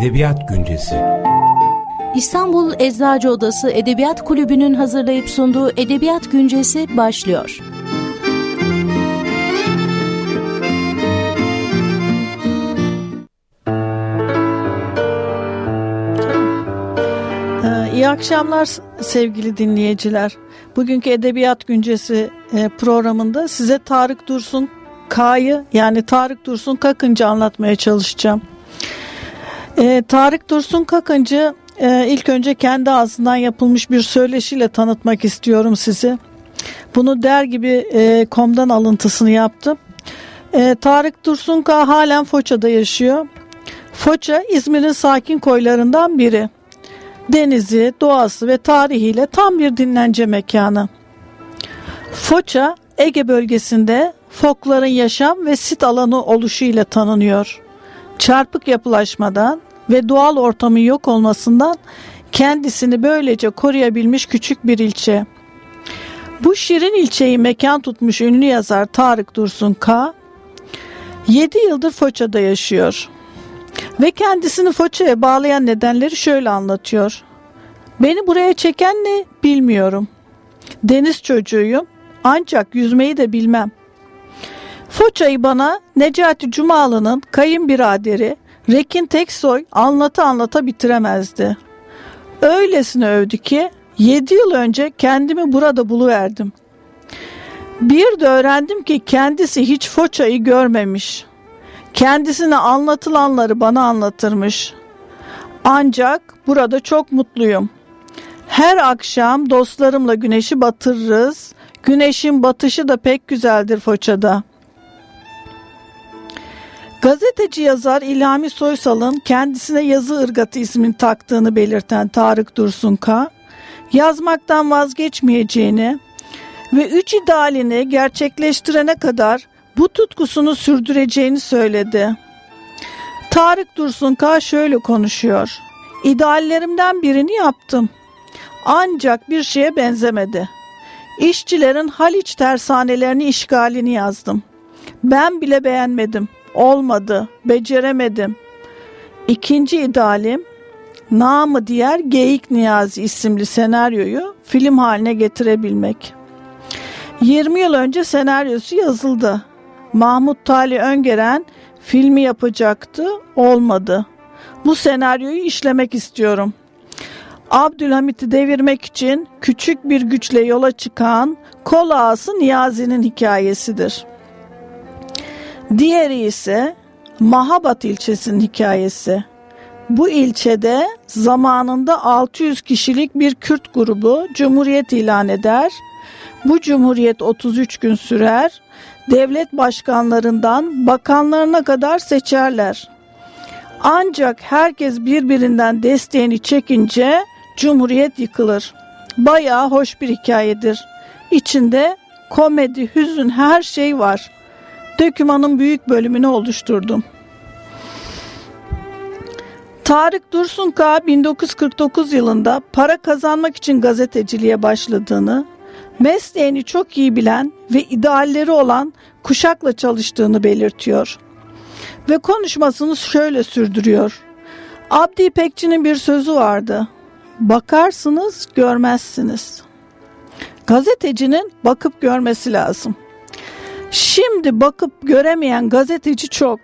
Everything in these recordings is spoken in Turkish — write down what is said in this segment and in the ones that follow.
Edebiyat Güncesi İstanbul Eczacı Odası Edebiyat Kulübü'nün hazırlayıp sunduğu Edebiyat Güncesi başlıyor. Ee, İyi akşamlar sevgili dinleyiciler. Bugünkü Edebiyat Güncesi e, programında size Tarık Dursun K'yı yani Tarık Dursun Kakıncı anlatmaya çalışacağım. Ee, Tarık Dursun Kakıncı e, ilk önce kendi ağzından yapılmış bir söyleşiyle tanıtmak istiyorum sizi. Bunu der gibi e, komdan alıntısını yaptım. E, Tarık Dursun K halen Foça'da yaşıyor. Foça İzmir'in sakin koylarından biri. Denizi, doğası ve tarihiyle tam bir dinlence mekanı. Foça, Ege bölgesinde fokların yaşam ve sit alanı oluşuyla tanınıyor. Çarpık yapılaşmadan ve doğal ortamın yok olmasından kendisini böylece koruyabilmiş küçük bir ilçe. Bu şirin ilçeyi mekan tutmuş ünlü yazar Tarık Dursun K. 7 yıldır Foça'da yaşıyor. Ve kendisini Foça'ya bağlayan nedenleri şöyle anlatıyor. Beni buraya çeken ne bilmiyorum. Deniz çocuğuyum ancak yüzmeyi de bilmem. Foça'yı bana Necati Cumalı'nın kayınbiraderi Rekin Teksoy anlata anlata bitiremezdi. Öylesine övdü ki 7 yıl önce kendimi burada buluverdim. Bir de öğrendim ki kendisi hiç Foça'yı görmemiş. Kendisine anlatılanları bana anlatırmış. Ancak burada çok mutluyum. Her akşam dostlarımla güneşi batırırız. Güneşin batışı da pek güzeldir Foça'da. Gazeteci yazar İlhami Soysal'ın kendisine yazı ırgatı ismini taktığını belirten Tarık Dursun K. yazmaktan vazgeçmeyeceğini ve üç idealini gerçekleştirene kadar bu tutkusunu sürdüreceğini söyledi. Tarık Dursun K. şöyle konuşuyor. İdeallerimden birini yaptım. Ancak bir şeye benzemedi. İşçilerin Haliç tersanelerini işgalini yazdım. Ben bile beğenmedim. Olmadı. Beceremedim. İkinci idealim namı diğer Geyik Niyazi isimli senaryoyu film haline getirebilmek. 20 yıl önce senaryosu yazıldı. Mahmut Tali Öngeren filmi yapacaktı, olmadı. Bu senaryoyu işlemek istiyorum. Abdülhamit'i devirmek için küçük bir güçle yola çıkan kol ağası Niyazi'nin hikayesidir. Diğeri ise Mahabat ilçesinin hikayesi. Bu ilçede zamanında 600 kişilik bir Kürt grubu cumhuriyet ilan eder. Bu cumhuriyet 33 gün sürer. Devlet başkanlarından bakanlarına kadar seçerler. Ancak herkes birbirinden desteğini çekince cumhuriyet yıkılır. Bayağı hoş bir hikayedir. İçinde komedi, hüzün her şey var. Dökümanın büyük bölümünü oluşturdum. Tarık Dursun K 1949 yılında para kazanmak için gazeteciliğe başladığını, mesleğini çok iyi bilen ve idealleri olan kuşakla çalıştığını belirtiyor. Ve konuşmasını şöyle sürdürüyor. Abdi İpekçi'nin bir sözü vardı. Bakarsınız görmezsiniz. Gazetecinin bakıp görmesi lazım. Şimdi bakıp göremeyen gazeteci çok.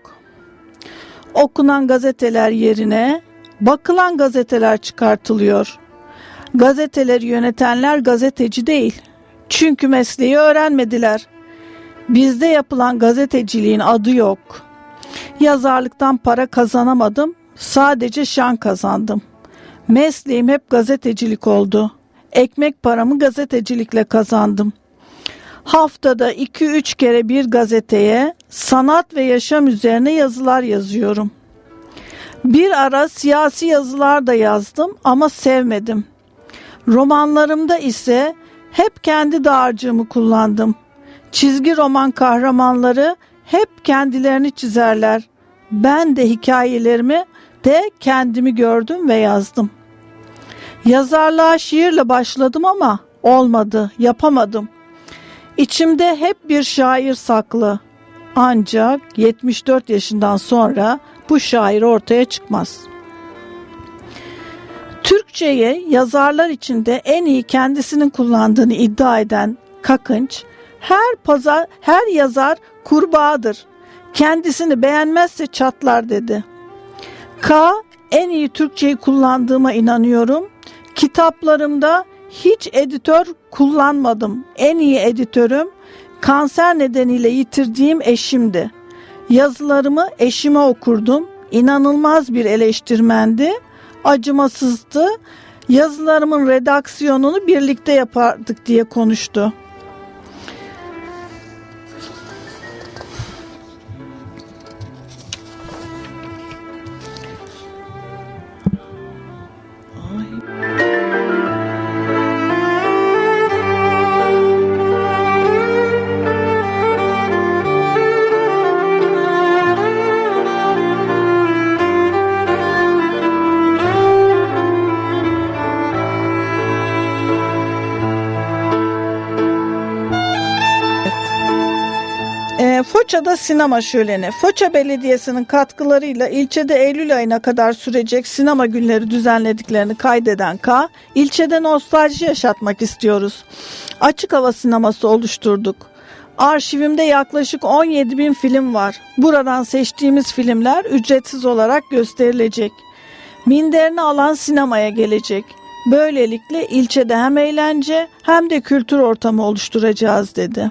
Okunan gazeteler yerine bakılan gazeteler çıkartılıyor. Gazeteleri yönetenler gazeteci değil. Çünkü mesleği öğrenmediler. Bizde yapılan gazeteciliğin adı yok. Yazarlıktan para kazanamadım, sadece şan kazandım. Mesleğim hep gazetecilik oldu. Ekmek paramı gazetecilikle kazandım. Haftada 2-3 kere bir gazeteye sanat ve yaşam üzerine yazılar yazıyorum. Bir ara siyasi yazılar da yazdım ama sevmedim. Romanlarımda ise hep kendi dağarcığımı kullandım. Çizgi roman kahramanları hep kendilerini çizerler. Ben de hikayelerimi de kendimi gördüm ve yazdım. Yazarlığa şiirle başladım ama olmadı, yapamadım. İçimde hep bir şair saklı. Ancak 74 yaşından sonra bu şair ortaya çıkmaz. Türkçeyi yazarlar içinde en iyi kendisinin kullandığını iddia eden Kakınç, her pazar her yazar kurbağadır. Kendisini beğenmezse çatlar dedi. K en iyi Türkçeyi kullandığıma inanıyorum. Kitaplarımda hiç editör kullanmadım. En iyi editörüm kanser nedeniyle yitirdiğim eşimdi. Yazılarımı eşime okurdum. İnanılmaz bir eleştirmendi. Acımasızdı. Yazılarımın redaksiyonunu birlikte yapardık diye konuştu. Foça'da sinema şöleni. Foça Belediyesi'nin katkılarıyla ilçede Eylül ayına kadar sürecek sinema günleri düzenlediklerini kaydeden K, ilçede nostalji yaşatmak istiyoruz. Açık hava sineması oluşturduk. Arşivimde yaklaşık 17 bin film var. Buradan seçtiğimiz filmler ücretsiz olarak gösterilecek. Minderini alan sinemaya gelecek. Böylelikle ilçede hem eğlence hem de kültür ortamı oluşturacağız dedi.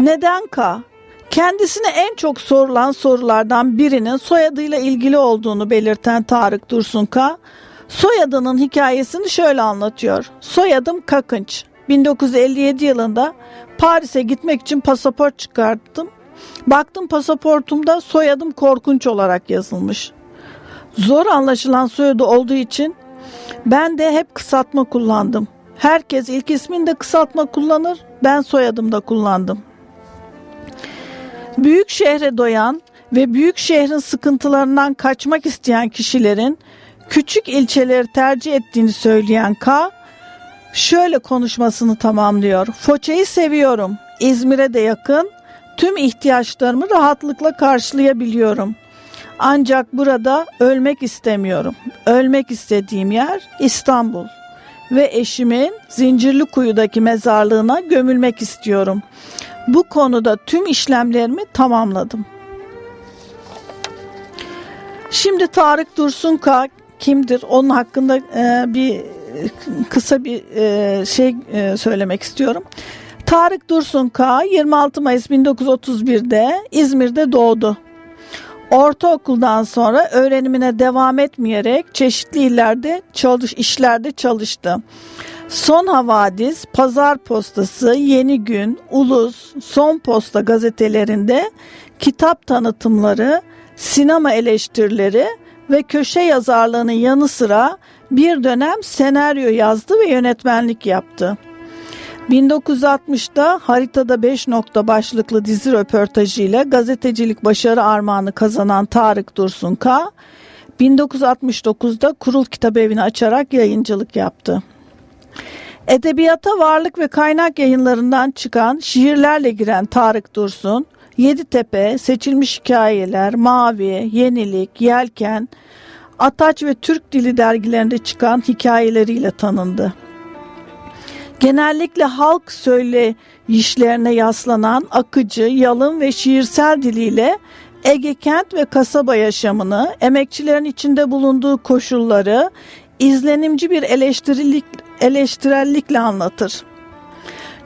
Neden K? Kendisine en çok sorulan sorulardan birinin soyadıyla ilgili olduğunu belirten Tarık Dursunka, soyadının hikayesini şöyle anlatıyor. Soyadım Kakınç. 1957 yılında Paris'e gitmek için pasaport çıkarttım. Baktım pasaportumda soyadım Korkunç olarak yazılmış. Zor anlaşılan soyadı olduğu için ben de hep kısaltma kullandım. Herkes ilk isminde kısaltma kullanır, ben soyadımda kullandım. Büyük şehre doyan ve büyük şehrin sıkıntılarından kaçmak isteyen kişilerin küçük ilçeleri tercih ettiğini söyleyen K şöyle konuşmasını tamamlıyor. Foça'yı seviyorum. İzmir'e de yakın. Tüm ihtiyaçlarımı rahatlıkla karşılayabiliyorum. Ancak burada ölmek istemiyorum. Ölmek istediğim yer İstanbul ve eşimin Zincirli Kuyu'daki mezarlığına gömülmek istiyorum. Bu konuda tüm işlemlerimi tamamladım. Şimdi Tarık Dursunka kimdir? Onun hakkında e, bir kısa bir e, şey e, söylemek istiyorum. Tarık Dursunka 26 Mayıs 1931'de İzmir'de doğdu. Ortaokuldan sonra öğrenimine devam etmeyerek çeşitli illerde çalış işlerde çalıştı. Son Havadis, Pazar Postası, Yeni Gün, Ulus, Son Posta gazetelerinde kitap tanıtımları, sinema eleştirileri ve köşe yazarlığının yanı sıra bir dönem senaryo yazdı ve yönetmenlik yaptı. 1960'da Haritada 5 nokta başlıklı dizi röportajıyla gazetecilik başarı armağanı kazanan Tarık Dursunka, 1969'da Kurul Kitabevi'ni açarak yayıncılık yaptı. Edebiyata varlık ve kaynak yayınlarından çıkan şiirlerle giren Tarık Dursun, Yeditepe, Seçilmiş Hikayeler, Mavi, Yenilik, Yelken, Ataç ve Türk Dili dergilerinde çıkan hikayeleriyle tanındı. Genellikle halk söyleyişlerine yaslanan akıcı, yalın ve şiirsel diliyle Ege kent ve kasaba yaşamını, emekçilerin içinde bulunduğu koşulları, izlenimci bir eleştirilik, eleştirellikle anlatır.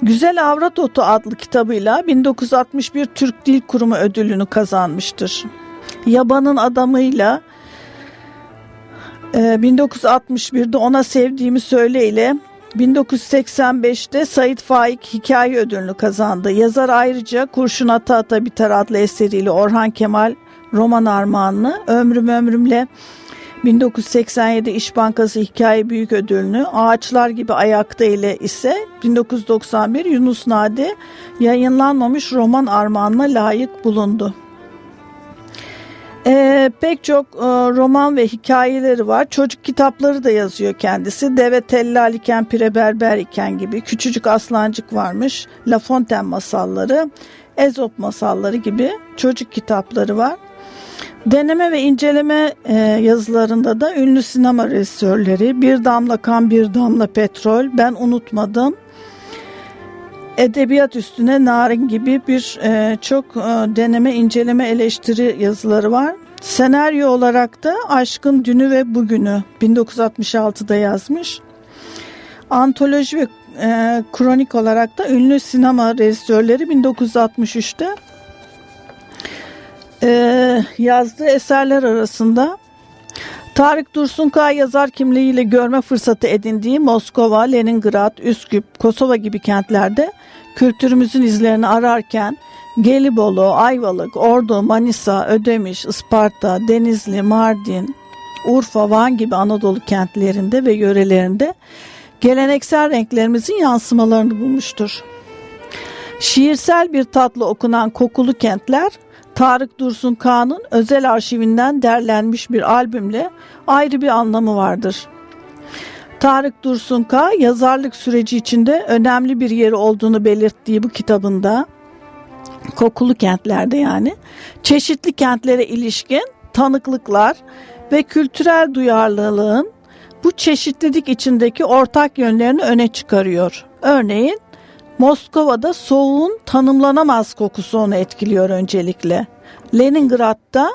Güzel Avrat Otu adlı kitabıyla 1961 Türk Dil Kurumu ödülünü kazanmıştır. Yabanın adamıyla 1961'de ona sevdiğimi söyle ile 1985'te Said Faik Hikaye Ödülünü kazandı. Yazar ayrıca Kurşun Ata Ata Biter adlı eseriyle Orhan Kemal roman armağanını Ömrüm Ömrümle 1987 İş Bankası Hikaye Büyük Ödülünü Ağaçlar Gibi Ayakta ile ise 1991 Yunus Nadi yayınlanmamış roman armağanına layık bulundu. Ee, pek çok e, roman ve hikayeleri var. Çocuk kitapları da yazıyor kendisi. Deve tellal iken pire berber iken gibi. Küçücük aslancık varmış. La Fontaine masalları, Ezop masalları gibi çocuk kitapları var. Deneme ve inceleme e, yazılarında da ünlü sinema rejisörleri Bir Damla Kan Bir Damla Petrol, Ben Unutmadım, Edebiyat Üstüne Narin gibi bir e, çok e, deneme, inceleme, eleştiri yazıları var. Senaryo olarak da Aşkın Dünü ve Bugünü 1966'da yazmış. Antoloji ve e, kronik olarak da ünlü sinema rejisörleri 1963'te e, yazdığı eserler arasında Tarık Dursunkaya yazar kimliğiyle görme fırsatı edindiği Moskova, Leningrad, Üsküp, Kosova gibi kentlerde kültürümüzün izlerini ararken Gelibolu, Ayvalık, Ordu, Manisa, Ödemiş, Isparta, Denizli, Mardin, Urfa, Van gibi Anadolu kentlerinde ve yörelerinde geleneksel renklerimizin yansımalarını bulmuştur. Şiirsel bir tatlı okunan kokulu kentler Tarık Dursun Kağan'ın özel arşivinden derlenmiş bir albümle ayrı bir anlamı vardır. Tarık Dursun Kağ yazarlık süreci içinde önemli bir yeri olduğunu belirttiği bu kitabında kokulu kentlerde yani çeşitli kentlere ilişkin tanıklıklar ve kültürel duyarlılığın bu çeşitlilik içindeki ortak yönlerini öne çıkarıyor. Örneğin Moskova'da soğuğun tanımlanamaz kokusu onu etkiliyor öncelikle. Leningrad'da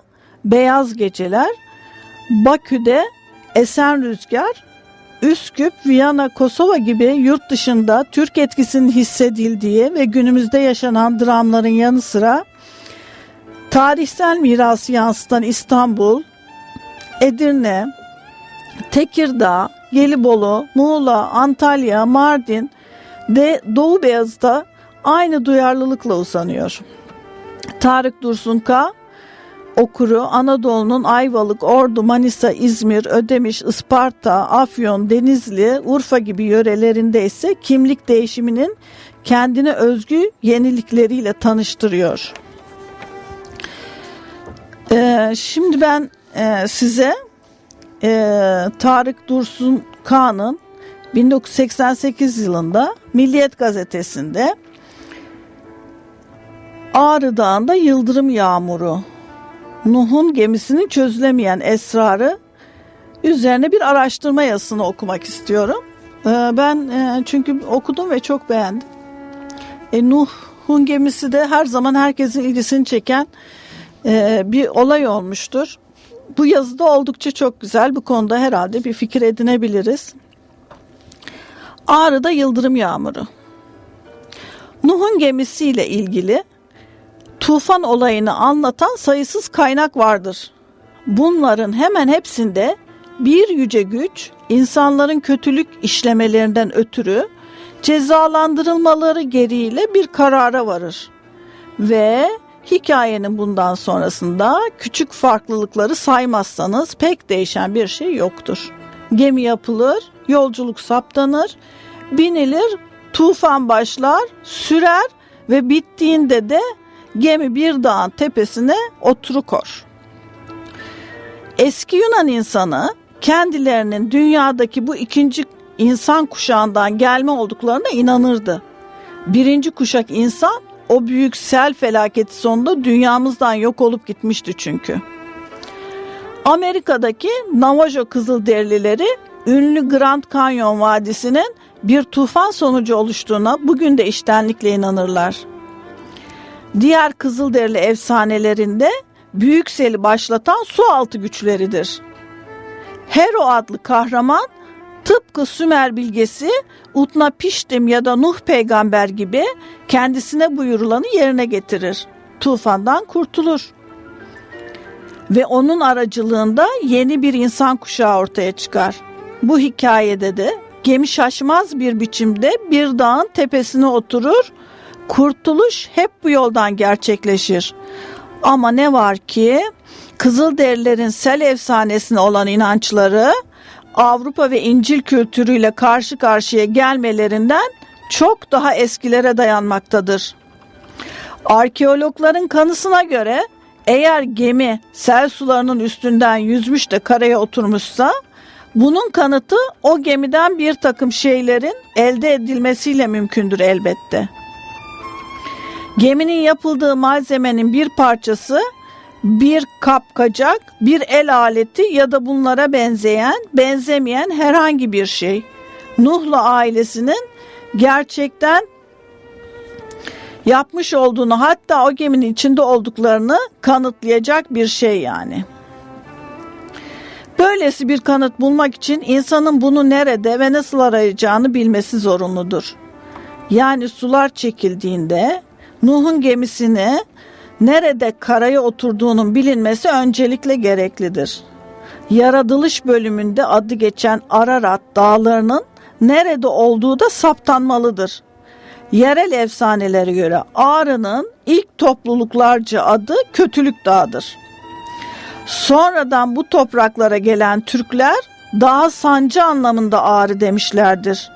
beyaz geceler, Bakü'de esen rüzgar, Üsküp, Viyana, Kosova gibi yurt dışında Türk etkisinin hissedildiği ve günümüzde yaşanan dramların yanı sıra tarihsel mirası yansıtan İstanbul, Edirne, Tekirdağ, Gelibolu, Muğla, Antalya, Mardin de Doğu Beyazıt'a aynı duyarlılıkla uzanıyor. Tarık Dursunka okuru Anadolu'nun Ayvalık, Ordu, Manisa, İzmir, Ödemiş, Isparta, Afyon, Denizli, Urfa gibi yörelerinde ise kimlik değişiminin kendine özgü yenilikleriyle tanıştırıyor. Ee, şimdi ben e, size e, Tarık Dursun Kağan'ın 1988 yılında Milliyet gazetesinde Ağrı Dağı'nda yıldırım yağmuru Nuh'un gemisinin çözülemeyen esrarı üzerine bir araştırma yazısını okumak istiyorum. Ee, ben e, çünkü okudum ve çok beğendim. E, Nuh'un gemisi de her zaman herkesin ilgisini çeken e, bir olay olmuştur. Bu yazıda oldukça çok güzel. Bu konuda herhalde bir fikir edinebiliriz. Ağrı'da yıldırım yağmuru. Nuh'un gemisiyle ilgili tufan olayını anlatan sayısız kaynak vardır. Bunların hemen hepsinde bir yüce güç insanların kötülük işlemelerinden ötürü cezalandırılmaları gereğiyle bir karara varır. Ve hikayenin bundan sonrasında küçük farklılıkları saymazsanız pek değişen bir şey yoktur. Gemi yapılır, yolculuk saptanır, binilir, tufan başlar, sürer ve bittiğinde de gemi bir dağın tepesine oturukor. Eski Yunan insanı kendilerinin dünyadaki bu ikinci insan kuşağından gelme olduklarına inanırdı. Birinci kuşak insan o büyük sel felaketi sonunda dünyamızdan yok olup gitmişti çünkü. Amerika'daki Navajo Kızılderilileri ünlü Grand Canyon Vadisi'nin bir tufan sonucu oluştuğuna bugün de iştenlikle inanırlar. Diğer Kızılderili efsanelerinde büyük seli başlatan su altı güçleridir. Hero adlı kahraman tıpkı Sümer bilgesi Utna Piştim ya da Nuh peygamber gibi kendisine buyurulanı yerine getirir. Tufandan kurtulur. Ve onun aracılığında yeni bir insan kuşağı ortaya çıkar. Bu hikayede de gemi şaşmaz bir biçimde bir dağın tepesine oturur. Kurtuluş hep bu yoldan gerçekleşir. Ama ne var ki Kızılderililerin sel efsanesine olan inançları Avrupa ve İncil kültürüyle karşı karşıya gelmelerinden çok daha eskilere dayanmaktadır. Arkeologların kanısına göre eğer gemi sel sularının üstünden yüzmüş de karaya oturmuşsa bunun kanıtı o gemiden bir takım şeylerin elde edilmesiyle mümkündür elbette. Geminin yapıldığı malzemenin bir parçası bir kapkacak, bir el aleti ya da bunlara benzeyen, benzemeyen herhangi bir şey. Nuh'la ailesinin gerçekten yapmış olduğunu hatta o geminin içinde olduklarını kanıtlayacak bir şey yani. Böylesi bir kanıt bulmak için insanın bunu nerede ve nasıl arayacağını bilmesi zorunludur. Yani sular çekildiğinde Nuh'un gemisini nerede karaya oturduğunun bilinmesi öncelikle gereklidir. Yaratılış bölümünde adı geçen Ararat dağlarının nerede olduğu da saptanmalıdır. Yerel efsanelere göre Ağrı'nın ilk topluluklarca adı Kötülük Dağı'dır. Sonradan bu topraklara gelen Türkler dağ sancı anlamında Ağrı demişlerdir.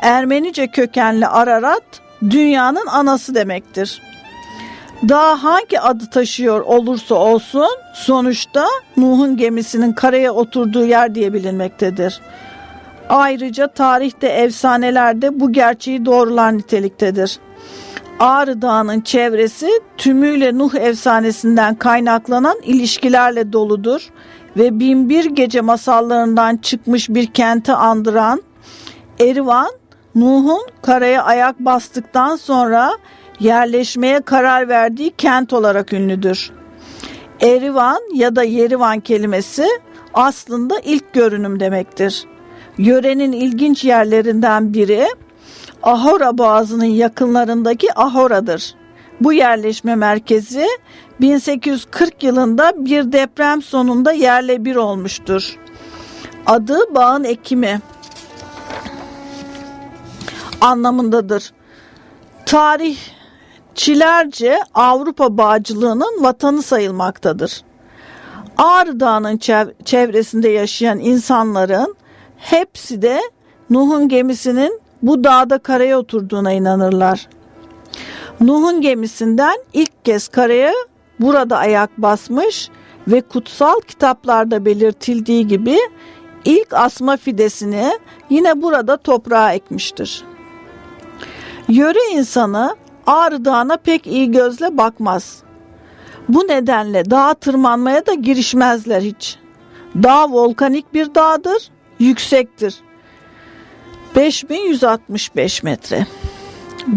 Ermenice kökenli Ararat dünyanın anası demektir. Dağ hangi adı taşıyor olursa olsun sonuçta Nuh'un gemisinin karaya oturduğu yer diye bilinmektedir. Ayrıca tarihte efsanelerde bu gerçeği doğrular niteliktedir. Ağrı Dağı'nın çevresi tümüyle Nuh efsanesinden kaynaklanan ilişkilerle doludur ve binbir gece masallarından çıkmış bir kenti andıran Erivan, Nuh'un karaya ayak bastıktan sonra yerleşmeye karar verdiği kent olarak ünlüdür. Erivan ya da Yerivan kelimesi aslında ilk görünüm demektir. Yörenin ilginç yerlerinden biri Ahora Boğazı'nın yakınlarındaki Ahora'dır. Bu yerleşme merkezi 1840 yılında bir deprem sonunda yerle bir olmuştur. Adı bağın ekimi anlamındadır. Tarihçilerce Avrupa bağcılığının vatanı sayılmaktadır. Ağrı Dağı'nın çevresinde yaşayan insanların hepsi de Nuh'un gemisinin bu dağda karaya oturduğuna inanırlar. Nuh'un gemisinden ilk kez karaya burada ayak basmış ve kutsal kitaplarda belirtildiği gibi ilk asma fidesini yine burada toprağa ekmiştir. Yöre insanı Ağrı Dağı'na pek iyi gözle bakmaz. Bu nedenle dağa tırmanmaya da girişmezler hiç. Dağ volkanik bir dağdır, yüksektir. 5165 metre.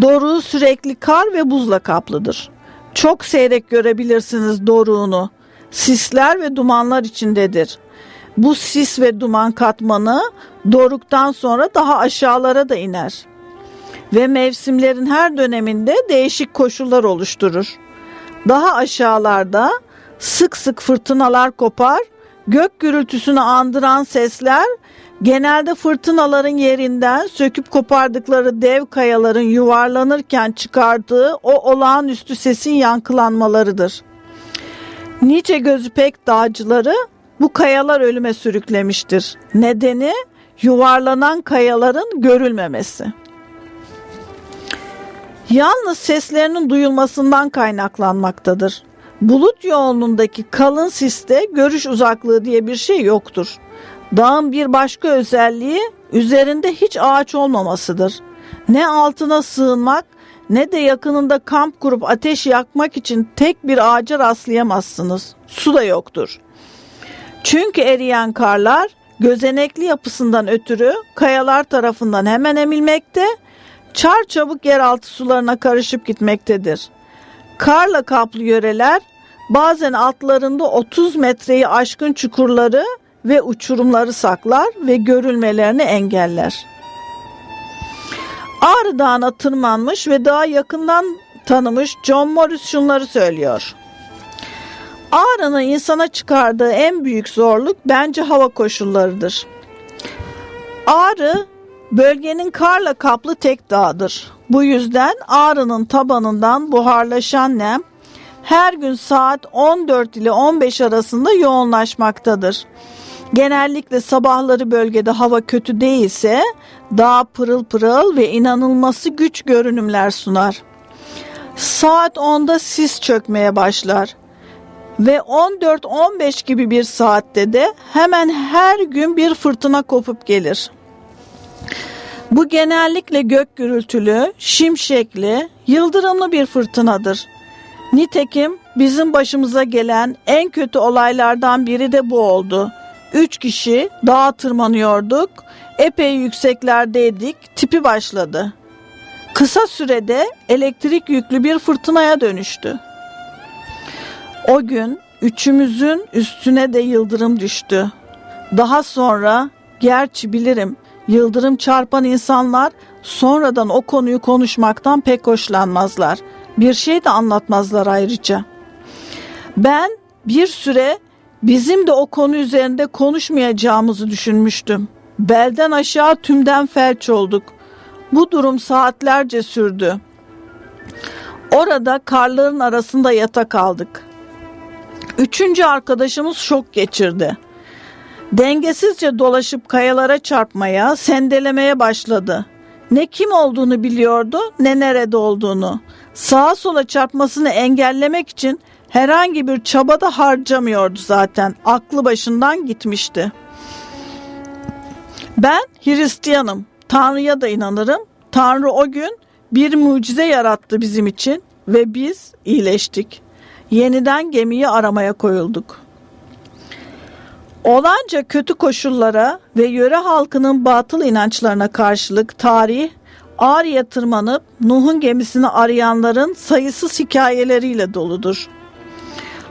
Doruğu sürekli kar ve buzla kaplıdır. Çok seyrek görebilirsiniz doruğunu. Sisler ve dumanlar içindedir. Bu sis ve duman katmanı doruktan sonra daha aşağılara da iner. Ve mevsimlerin her döneminde değişik koşullar oluşturur. Daha aşağılarda sık sık fırtınalar kopar, gök gürültüsünü andıran sesler genelde fırtınaların yerinden söküp kopardıkları dev kayaların yuvarlanırken çıkardığı o olağanüstü sesin yankılanmalarıdır. Nice gözü pek dağcıları bu kayalar ölüme sürüklemiştir. Nedeni yuvarlanan kayaların görülmemesi. Yalnız seslerinin duyulmasından kaynaklanmaktadır. Bulut yoğunluğundaki kalın siste görüş uzaklığı diye bir şey yoktur. Dağın bir başka özelliği üzerinde hiç ağaç olmamasıdır. Ne altına sığınmak ne de yakınında kamp kurup ateş yakmak için tek bir ağaca rastlayamazsınız. Su da yoktur. Çünkü eriyen karlar gözenekli yapısından ötürü kayalar tarafından hemen emilmekte, çar çabuk yeraltı sularına karışıp gitmektedir. Karla kaplı yöreler bazen altlarında 30 metreyi aşkın çukurları ve uçurumları saklar ve görülmelerini engeller. Ağrı Dağı'na tırmanmış ve daha yakından tanımış John Morris şunları söylüyor. Ağrı'nın insana çıkardığı en büyük zorluk bence hava koşullarıdır. Ağrı bölgenin karla kaplı tek dağdır. Bu yüzden Ağrı'nın tabanından buharlaşan nem her gün saat 14 ile 15 arasında yoğunlaşmaktadır. Genellikle sabahları bölgede hava kötü değilse dağ pırıl pırıl ve inanılması güç görünümler sunar. Saat 10'da sis çökmeye başlar ve 14-15 gibi bir saatte de hemen her gün bir fırtına kopup gelir. Bu genellikle gök gürültülü, şimşekli, yıldırımlı bir fırtınadır. Nitekim bizim başımıza gelen en kötü olaylardan biri de bu oldu. Üç kişi dağa tırmanıyorduk. Epey yükseklerdeydik. Tipi başladı. Kısa sürede elektrik yüklü bir fırtınaya dönüştü. O gün üçümüzün üstüne de yıldırım düştü. Daha sonra gerçi bilirim yıldırım çarpan insanlar sonradan o konuyu konuşmaktan pek hoşlanmazlar. Bir şey de anlatmazlar ayrıca. Ben bir süre bizim de o konu üzerinde konuşmayacağımızı düşünmüştüm. Belden aşağı tümden felç olduk. Bu durum saatlerce sürdü. Orada karların arasında yatak aldık. Üçüncü arkadaşımız şok geçirdi. Dengesizce dolaşıp kayalara çarpmaya, sendelemeye başladı. Ne kim olduğunu biliyordu ne nerede olduğunu. Sağa sola çarpmasını engellemek için herhangi bir çaba da harcamıyordu zaten. Aklı başından gitmişti. Ben Hristiyanım. Tanrı'ya da inanırım. Tanrı o gün bir mucize yarattı bizim için ve biz iyileştik. Yeniden gemiyi aramaya koyulduk. Olanca kötü koşullara ve yöre halkının batıl inançlarına karşılık tarih Ağrı'ya tırmanıp Nuh'un gemisini arayanların sayısız hikayeleriyle doludur.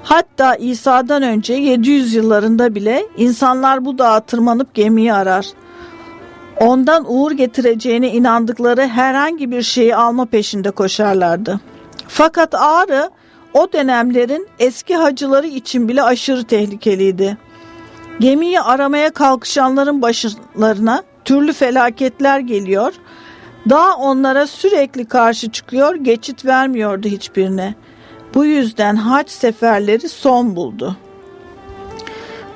Hatta İsa'dan önce 700 yıllarında bile insanlar bu dağa tırmanıp gemiyi arar. Ondan uğur getireceğine inandıkları herhangi bir şeyi alma peşinde koşarlardı. Fakat Ağrı o dönemlerin eski hacıları için bile aşırı tehlikeliydi. Gemiyi aramaya kalkışanların başlarına türlü felaketler geliyor. Dağ onlara sürekli karşı çıkıyor, geçit vermiyordu hiçbirine. Bu yüzden haç seferleri son buldu.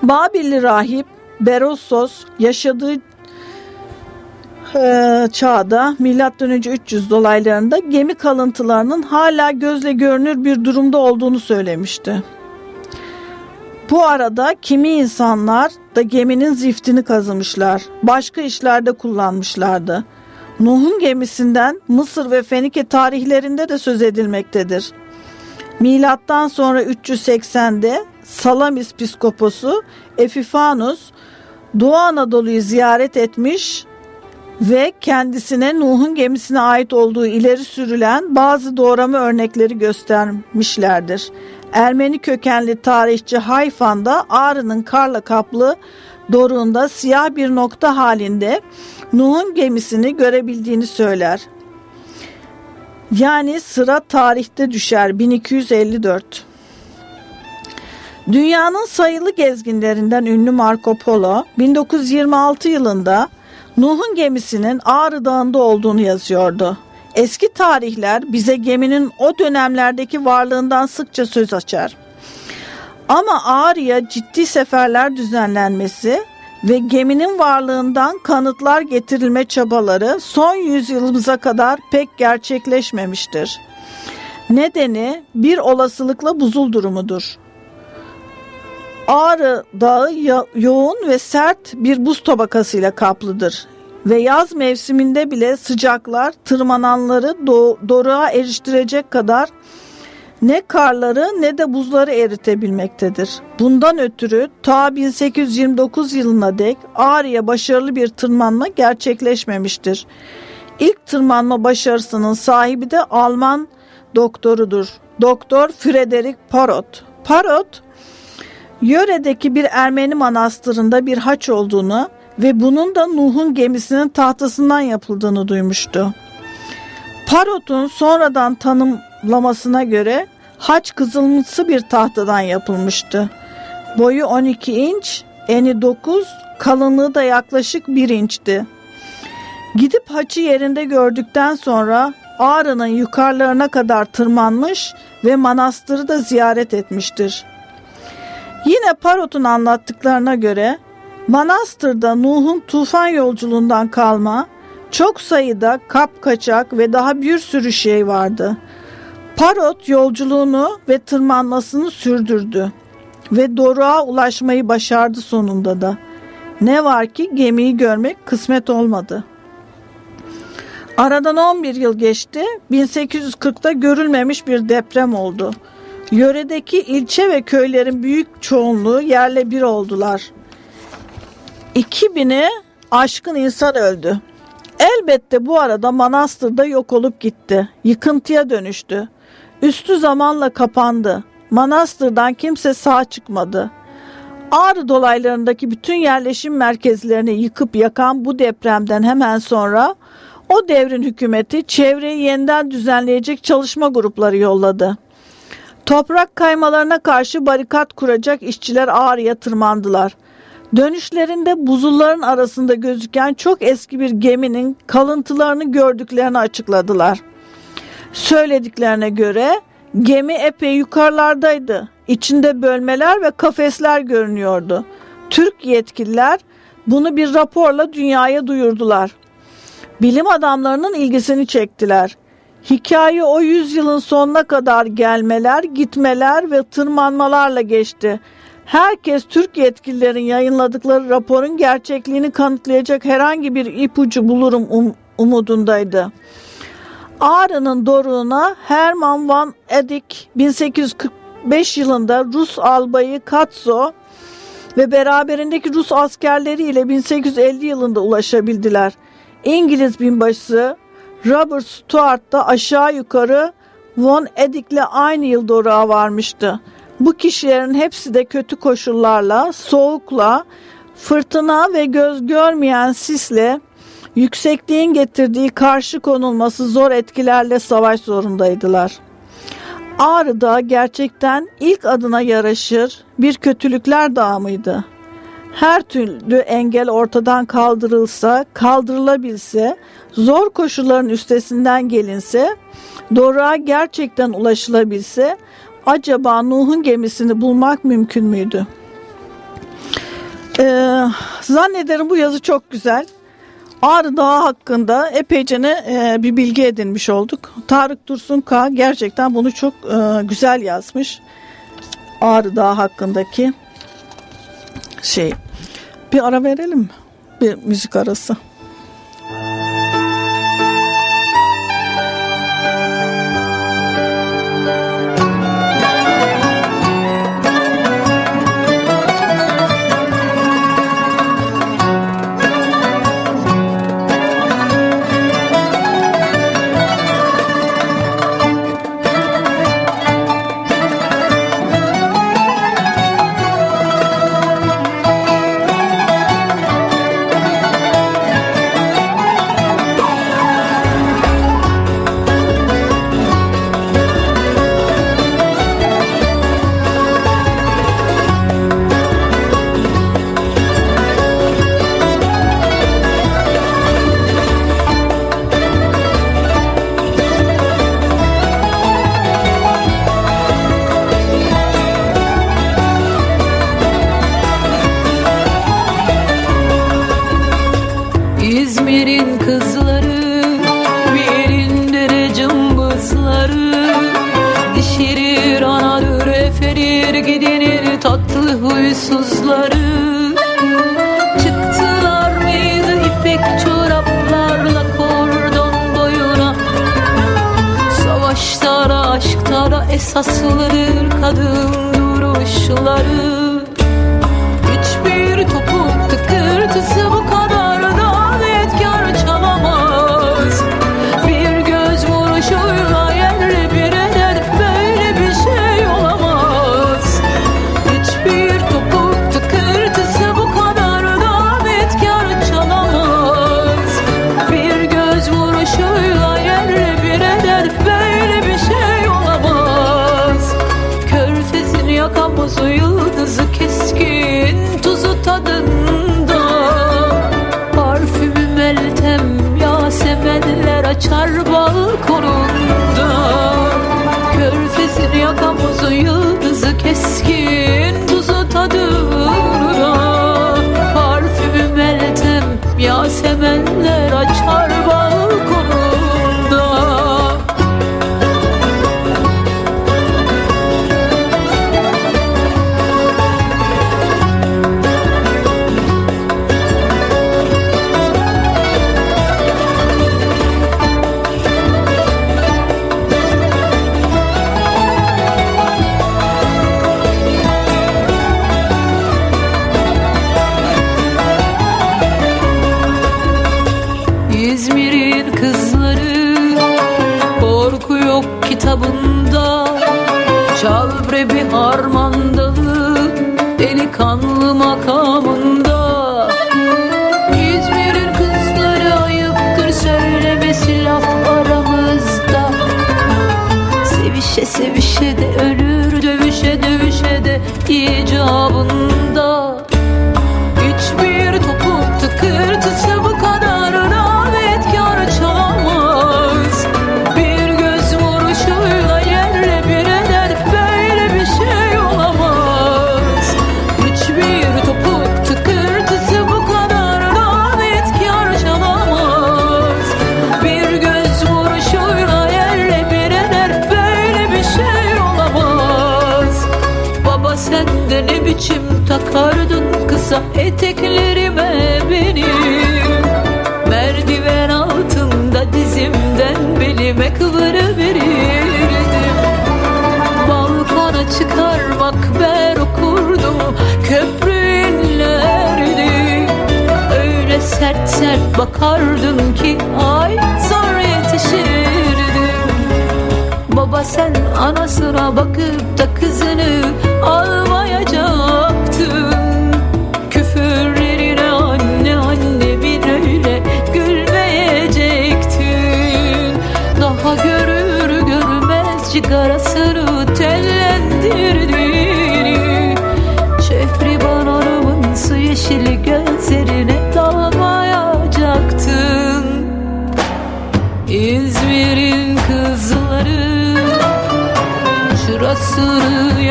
Babilli rahip Berossos yaşadığı e, çağda milattan önce 300 dolaylarında gemi kalıntılarının hala gözle görünür bir durumda olduğunu söylemişti. Bu arada kimi insanlar da geminin ziftini kazımışlar. Başka işlerde kullanmışlardı. Nuh'un gemisinden Mısır ve Fenike tarihlerinde de söz edilmektedir. Milattan sonra 380'de Salamis piskoposu Epifanus Doğu Anadolu'yu ziyaret etmiş ve kendisine Nuh'un gemisine ait olduğu ileri sürülen bazı doğrama örnekleri göstermişlerdir. Ermeni kökenli tarihçi Hayfan da Ağrı'nın karla kaplı doruğunda siyah bir nokta halinde Nuh'un gemisini görebildiğini söyler. Yani sıra tarihte düşer 1254. Dünyanın sayılı gezginlerinden ünlü Marco Polo 1926 yılında Nuh'un gemisinin Ağrı Dağı'nda olduğunu yazıyordu. Eski tarihler bize geminin o dönemlerdeki varlığından sıkça söz açar. Ama Ağrı'ya ciddi seferler düzenlenmesi ve geminin varlığından kanıtlar getirilme çabaları son yüzyılımıza kadar pek gerçekleşmemiştir. Nedeni bir olasılıkla buzul durumudur. Ağrı Dağı yoğun ve sert bir buz tabakasıyla kaplıdır ve yaz mevsiminde bile sıcaklar tırmananları do doruğa eriştirecek kadar ne karları ne de buzları eritebilmektedir. Bundan ötürü ta 1829 yılına dek Ağrı'ya başarılı bir tırmanma gerçekleşmemiştir. İlk tırmanma başarısının sahibi de Alman doktorudur. Doktor Frederick Parot. Parot, yöredeki bir Ermeni manastırında bir haç olduğunu ve bunun da Nuh'un gemisinin tahtasından yapıldığını duymuştu. Parot'un sonradan tanımlamasına göre haç kızılımsı bir tahtadan yapılmıştı. Boyu 12 inç, eni 9, kalınlığı da yaklaşık 1 inçti. Gidip haçı yerinde gördükten sonra Ağrı'nın yukarılarına kadar tırmanmış ve manastırı da ziyaret etmiştir. Yine Parot'un anlattıklarına göre Manastır'da Nuh'un tufan yolculuğundan kalma çok sayıda kap kaçak ve daha bir sürü şey vardı. Parot yolculuğunu ve tırmanmasını sürdürdü ve doruğa ulaşmayı başardı sonunda da. Ne var ki gemiyi görmek kısmet olmadı. Aradan 11 yıl geçti. 1840'da görülmemiş bir deprem oldu. Yöredeki ilçe ve köylerin büyük çoğunluğu yerle bir oldular. 2000'i aşkın insan öldü. Elbette bu arada manastırda yok olup gitti. Yıkıntıya dönüştü. Üstü zamanla kapandı. Manastırdan kimse sağ çıkmadı. Ağrı dolaylarındaki bütün yerleşim merkezlerini yıkıp yakan bu depremden hemen sonra o devrin hükümeti çevreyi yeniden düzenleyecek çalışma grupları yolladı. Toprak kaymalarına karşı barikat kuracak işçiler Ağrı'ya tırmandılar. Dönüşlerinde buzulların arasında gözüken çok eski bir geminin kalıntılarını gördüklerini açıkladılar. Söylediklerine göre gemi epey yukarılardaydı. İçinde bölmeler ve kafesler görünüyordu. Türk yetkililer bunu bir raporla dünyaya duyurdular. Bilim adamlarının ilgisini çektiler. Hikaye o yüzyılın sonuna kadar gelmeler, gitmeler ve tırmanmalarla geçti. Herkes Türk yetkililerin yayınladıkları raporun gerçekliğini kanıtlayacak herhangi bir ipucu bulurum um, umudundaydı. Ağrı'nın doruğuna Hermann van Edik 1845 yılında Rus albayı Katso ve beraberindeki Rus askerleriyle 1850 yılında ulaşabildiler. İngiliz binbaşısı Robert Stuart da aşağı yukarı Von Edik'le aynı yıl doruğa varmıştı. Bu kişilerin hepsi de kötü koşullarla, soğukla, fırtına ve göz görmeyen sisle, yüksekliğin getirdiği karşı konulması zor etkilerle savaş zorundaydılar. Ağrı Dağı gerçekten ilk adına yaraşır bir kötülükler dağı mıydı? Her türlü engel ortadan kaldırılsa, kaldırılabilse, zor koşulların üstesinden gelinse, doruğa gerçekten ulaşılabilse, acaba Nuh'un gemisini bulmak mümkün müydü? Ee, zannederim bu yazı çok güzel. Ağrı Dağı hakkında epeyce e, bir bilgi edinmiş olduk. Tarık Dursun K gerçekten bunu çok e, güzel yazmış. Ağrı Dağı hakkındaki şey. Bir ara verelim mi? Bir müzik arası. Kısa eteklerime benim Merdiven altında dizimden belime kıvırıverirdim Balkona çıkarmak ben okurdum köprü inlerdi. Öyle sert sert bakardın ki ay zor yetişirdim. Baba sen anasına bakıp da kızını almayacaktın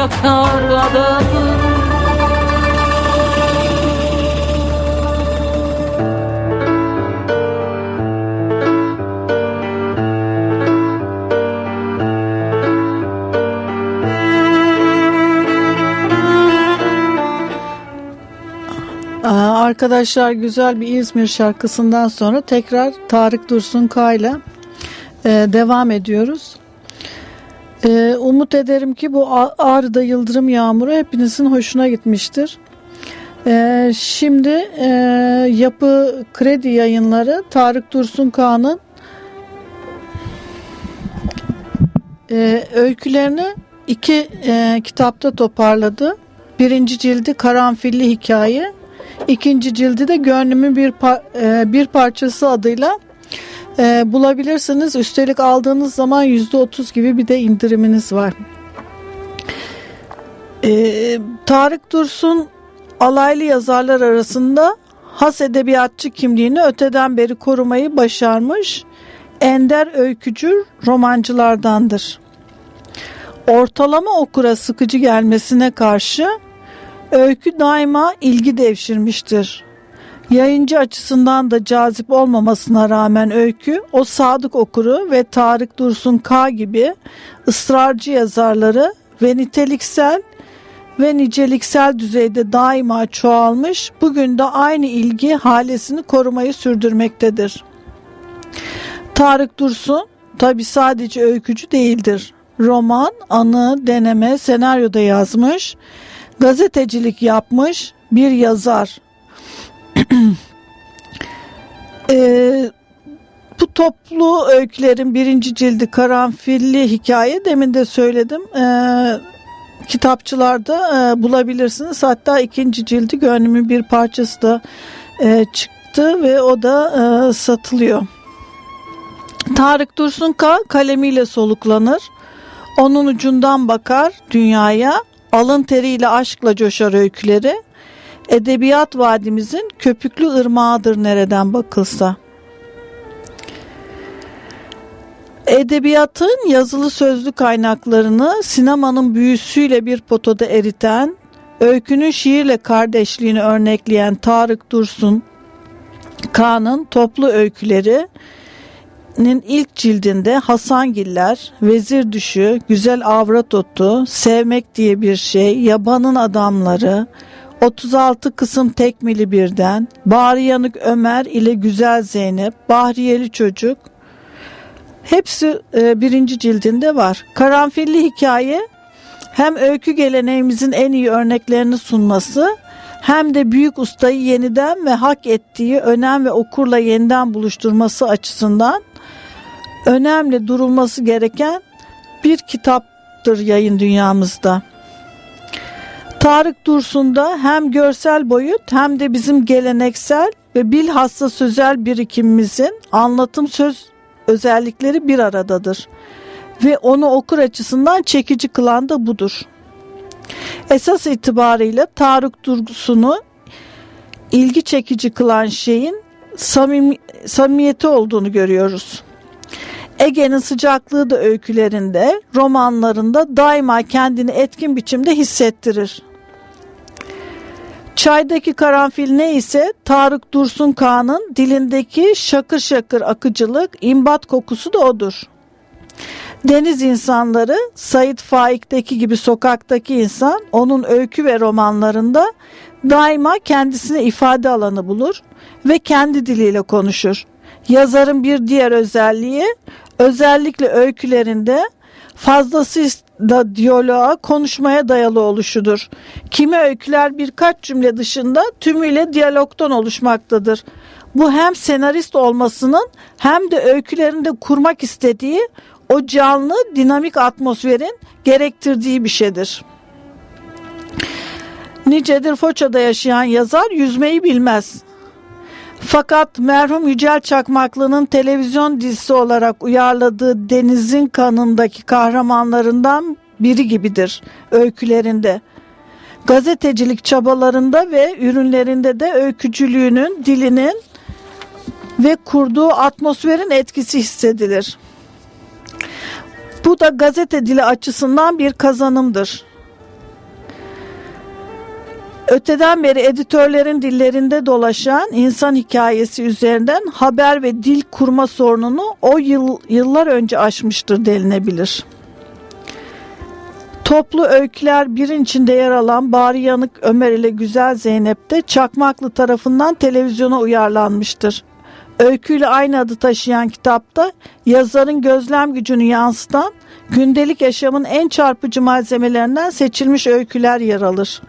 yakar adamın Aa, Arkadaşlar güzel bir İzmir şarkısından sonra tekrar Tarık Dursun Kayla e, devam ediyoruz. E, umut ederim ki bu Ağrı'da yıldırım yağmuru hepinizin hoşuna gitmiştir. E, şimdi e, Yapı Kredi Yayınları Tarık Dursun Kağan'ın e, öykülerini iki e, kitapta toparladı. Birinci cildi Karanfilli Hikaye, ikinci cildi de Gönlümün bir, par- e, bir parçası adıyla e, bulabilirsiniz. Üstelik aldığınız zaman yüzde otuz gibi bir de indiriminiz var. E, Tarık Dursun alaylı yazarlar arasında has edebiyatçı kimliğini öteden beri korumayı başarmış ender öykücü romancılardandır. Ortalama okura sıkıcı gelmesine karşı öykü daima ilgi devşirmiştir. Yayıncı açısından da cazip olmamasına rağmen öykü o sadık okuru ve Tarık Dursun K gibi ısrarcı yazarları ve niteliksel ve niceliksel düzeyde daima çoğalmış, bugün de aynı ilgi halesini korumayı sürdürmektedir. Tarık Dursun tabi sadece öykücü değildir. Roman, anı, deneme, senaryo da yazmış, gazetecilik yapmış bir yazar. Ee, bu toplu öykülerin birinci cildi karanfilli hikaye demin de söyledim. Ee, kitapçılarda e, bulabilirsiniz. Hatta ikinci cildi gönlümün bir parçası da e, çıktı ve o da e, satılıyor. Tarık Dursunka kalemiyle soluklanır. Onun ucundan bakar dünyaya. Alın teriyle aşkla coşar öyküleri. Edebiyat vadimizin köpüklü ırmağıdır nereden bakılsa. Edebiyatın yazılı sözlü kaynaklarını sinemanın büyüsüyle bir potoda eriten, öykünün şiirle kardeşliğini örnekleyen Tarık Dursun, Kaan'ın toplu öyküleri, ilk cildinde Hasangiller, Vezir Düşü, Güzel Avrat Otu, Sevmek diye bir şey, Yabanın Adamları, 36 kısım tekmili birden, Bahri Yanık Ömer ile Güzel Zeynep, Bahriyeli Çocuk, hepsi e, birinci cildinde var. Karanfilli hikaye hem öykü geleneğimizin en iyi örneklerini sunması hem de büyük ustayı yeniden ve hak ettiği önem ve okurla yeniden buluşturması açısından önemli durulması gereken bir kitaptır yayın dünyamızda. Tarık Dursun'da hem görsel boyut hem de bizim geleneksel ve bilhassa sözel birikimimizin anlatım söz özellikleri bir aradadır. Ve onu okur açısından çekici kılan da budur. Esas itibarıyla Tarık Dursun'u ilgi çekici kılan şeyin samimi, samimiyeti olduğunu görüyoruz. Ege'nin sıcaklığı da öykülerinde, romanlarında daima kendini etkin biçimde hissettirir. Çaydaki karanfil ne ise Tarık Dursun Kağan'ın dilindeki şakır şakır akıcılık, imbat kokusu da odur. Deniz insanları Said Faik'teki gibi sokaktaki insan onun öykü ve romanlarında daima kendisine ifade alanı bulur ve kendi diliyle konuşur. Yazarın bir diğer özelliği özellikle öykülerinde fazlasıyla diyaloğa, konuşmaya dayalı oluşudur. Kimi öyküler birkaç cümle dışında tümüyle diyalogtan oluşmaktadır. Bu hem senarist olmasının hem de öykülerinde kurmak istediği o canlı dinamik atmosferin gerektirdiği bir şeydir. Nicedir Foça'da yaşayan yazar yüzmeyi bilmez. Fakat merhum Yücel Çakmaklı'nın televizyon dizisi olarak uyarladığı Deniz'in kanındaki kahramanlarından biri gibidir öykülerinde. Gazetecilik çabalarında ve ürünlerinde de öykücülüğünün, dilinin ve kurduğu atmosferin etkisi hissedilir. Bu da gazete dili açısından bir kazanımdır. Öteden beri editörlerin dillerinde dolaşan insan hikayesi üzerinden haber ve dil kurma sorununu o yıl, yıllar önce aşmıştır denilebilir. Toplu öyküler birin içinde yer alan Bari Yanık Ömer ile Güzel Zeynep de Çakmaklı tarafından televizyona uyarlanmıştır. Öyküyle aynı adı taşıyan kitapta yazarın gözlem gücünü yansıtan gündelik yaşamın en çarpıcı malzemelerinden seçilmiş öyküler yer alır.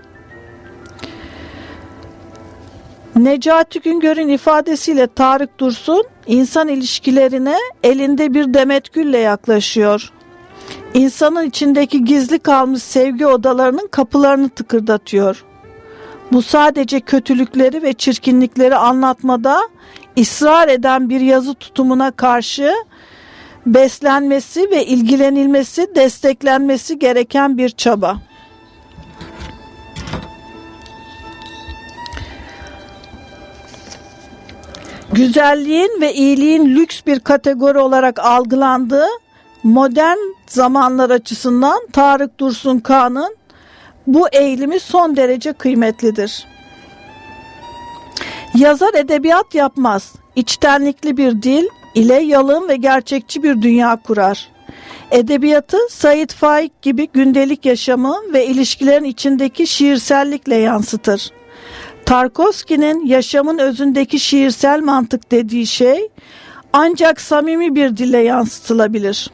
Necati Güngör'ün ifadesiyle Tarık Dursun insan ilişkilerine elinde bir demet gülle yaklaşıyor. İnsanın içindeki gizli kalmış sevgi odalarının kapılarını tıkırdatıyor. Bu sadece kötülükleri ve çirkinlikleri anlatmada ısrar eden bir yazı tutumuna karşı beslenmesi ve ilgilenilmesi, desteklenmesi gereken bir çaba. Güzelliğin ve iyiliğin lüks bir kategori olarak algılandığı modern zamanlar açısından Tarık Dursun Kağan'ın bu eğilimi son derece kıymetlidir. Yazar edebiyat yapmaz. İçtenlikli bir dil ile yalın ve gerçekçi bir dünya kurar. Edebiyatı Said Faik gibi gündelik yaşamı ve ilişkilerin içindeki şiirsellikle yansıtır. Tarkovski'nin yaşamın özündeki şiirsel mantık dediği şey ancak samimi bir dille yansıtılabilir.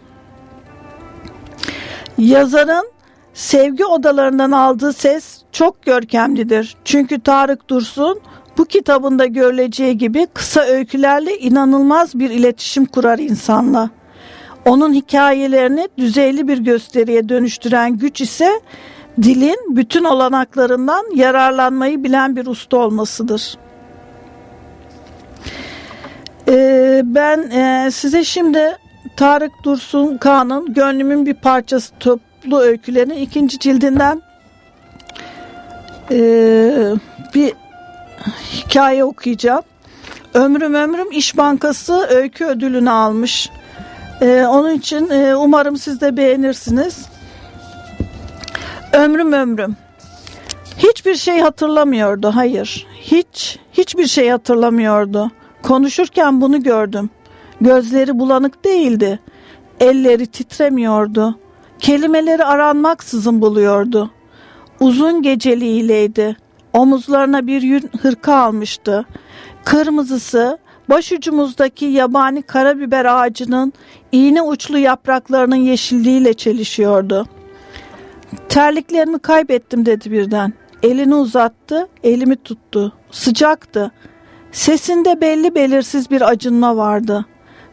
Yazarın sevgi odalarından aldığı ses çok görkemlidir. Çünkü Tarık Dursun bu kitabında görüleceği gibi kısa öykülerle inanılmaz bir iletişim kurar insanla. Onun hikayelerini düzeyli bir gösteriye dönüştüren güç ise dilin bütün olanaklarından yararlanmayı bilen bir usta olmasıdır. Ee, ben e, size şimdi Tarık Dursun Kağan'ın Gönlümün Bir Parçası toplu öykülerinin ikinci cildinden e, bir hikaye okuyacağım. Ömrüm Ömrüm İş Bankası öykü ödülünü almış. Ee, onun için e, umarım siz de beğenirsiniz. Ömrüm ömrüm. Hiçbir şey hatırlamıyordu. Hayır. Hiç hiçbir şey hatırlamıyordu. Konuşurken bunu gördüm. Gözleri bulanık değildi. Elleri titremiyordu. Kelimeleri aranmaksızın buluyordu. Uzun geceliğiyleydi. Omuzlarına bir yün hırka almıştı. Kırmızısı başucumuzdaki yabani karabiber ağacının iğne uçlu yapraklarının yeşilliğiyle çelişiyordu. Terliklerimi kaybettim dedi birden. Elini uzattı, elimi tuttu. Sıcaktı. Sesinde belli belirsiz bir acınma vardı.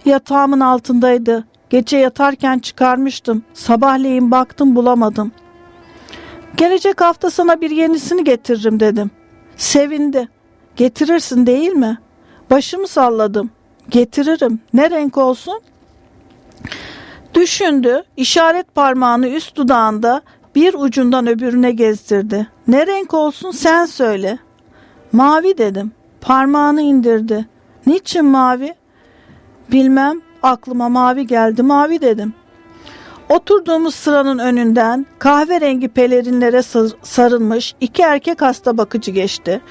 Yatağımın altındaydı. Gece yatarken çıkarmıştım. Sabahleyin baktım bulamadım. Gelecek hafta sana bir yenisini getiririm dedim. Sevindi. Getirirsin değil mi? Başımı salladım. Getiririm. Ne renk olsun? Düşündü. İşaret parmağını üst dudağında Bir ucundan öbürüne gezdirdi. Ne renk olsun sen söyle. Mavi dedim. Parmağını indirdi. Niçin mavi? Bilmem aklıma mavi geldi mavi dedim. Oturduğumuz sıranın önünden kahverengi pelerinlere sarılmış iki erkek hasta bakıcı geçti.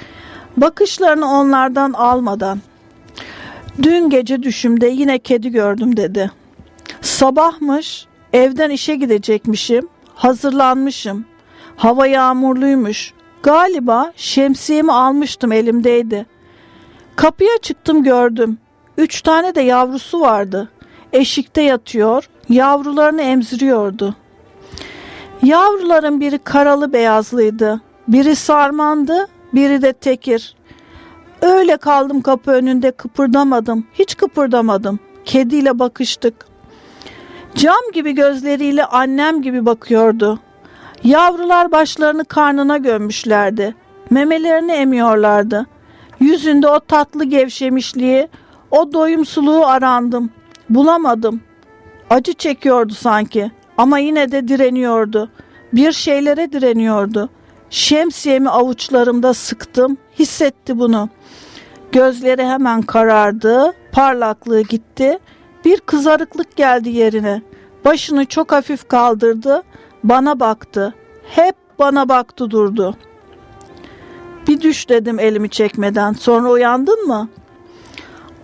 Bakışlarını onlardan almadan. Dün gece düşümde yine kedi gördüm dedi. Sabahmış, evden işe gidecekmişim, hazırlanmışım. Hava yağmurluymuş. Galiba şemsiyemi almıştım elimdeydi. Kapıya çıktım gördüm. Üç tane de yavrusu vardı. Eşikte yatıyor, yavrularını emziriyordu. Yavruların biri karalı beyazlıydı. Biri sarmandı, biri de tekir. Öyle kaldım kapı önünde kıpırdamadım. Hiç kıpırdamadım. Kediyle bakıştık. Cam gibi gözleriyle annem gibi bakıyordu. Yavrular başlarını karnına gömmüşlerdi. Memelerini emiyorlardı. Yüzünde o tatlı gevşemişliği, o doyumsuluğu arandım. Bulamadım. Acı çekiyordu sanki ama yine de direniyordu. Bir şeylere direniyordu. Şemsiyemi avuçlarımda sıktım. Hissetti bunu. Gözleri hemen karardı. Parlaklığı gitti. Bir kızarıklık geldi yerine. Başını çok hafif kaldırdı. Bana baktı. Hep bana baktı durdu. Bir düş dedim elimi çekmeden. Sonra uyandın mı?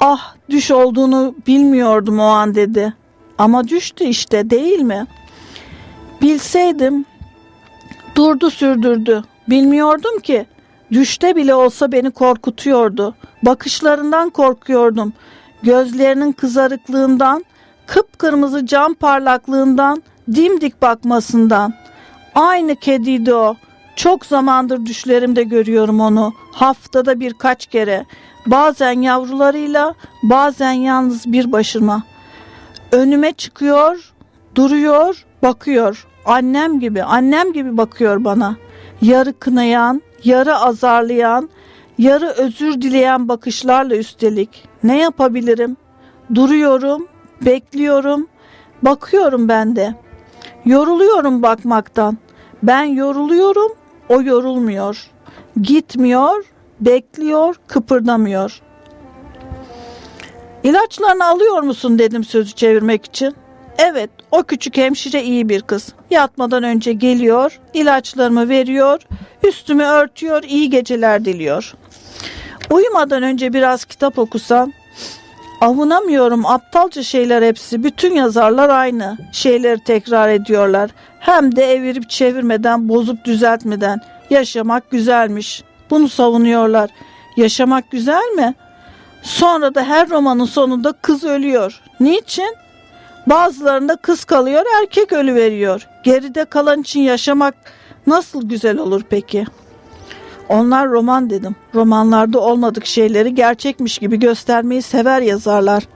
Ah düş olduğunu bilmiyordum o an dedi. Ama düştü işte değil mi? Bilseydim durdu sürdürdü. Bilmiyordum ki düşte bile olsa beni korkutuyordu. Bakışlarından korkuyordum. Gözlerinin kızarıklığından, kıpkırmızı cam parlaklığından, dimdik bakmasından. Aynı kediydi o. Çok zamandır düşlerimde görüyorum onu. Haftada birkaç kere. Bazen yavrularıyla, bazen yalnız bir başıma. Önüme çıkıyor, duruyor, bakıyor. Annem gibi, annem gibi bakıyor bana. Yarı kınayan, yarı azarlayan, yarı özür dileyen bakışlarla üstelik. Ne yapabilirim? Duruyorum, bekliyorum, bakıyorum ben de. Yoruluyorum bakmaktan. Ben yoruluyorum, o yorulmuyor. Gitmiyor, bekliyor, kıpırdamıyor. İlaçlarını alıyor musun dedim sözü çevirmek için. Evet, o küçük hemşire iyi bir kız. Yatmadan önce geliyor, ilaçlarımı veriyor, üstümü örtüyor, iyi geceler diliyor. Uyumadan önce biraz kitap okusam, avunamıyorum aptalca şeyler hepsi. Bütün yazarlar aynı şeyleri tekrar ediyorlar. Hem de evirip çevirmeden, bozup düzeltmeden. Yaşamak güzelmiş. Bunu savunuyorlar. Yaşamak güzel mi? Sonra da her romanın sonunda kız ölüyor. Niçin? Bazılarında kız kalıyor, erkek ölü veriyor. Geride kalan için yaşamak nasıl güzel olur peki? Onlar roman dedim. Romanlarda olmadık şeyleri gerçekmiş gibi göstermeyi sever yazarlar.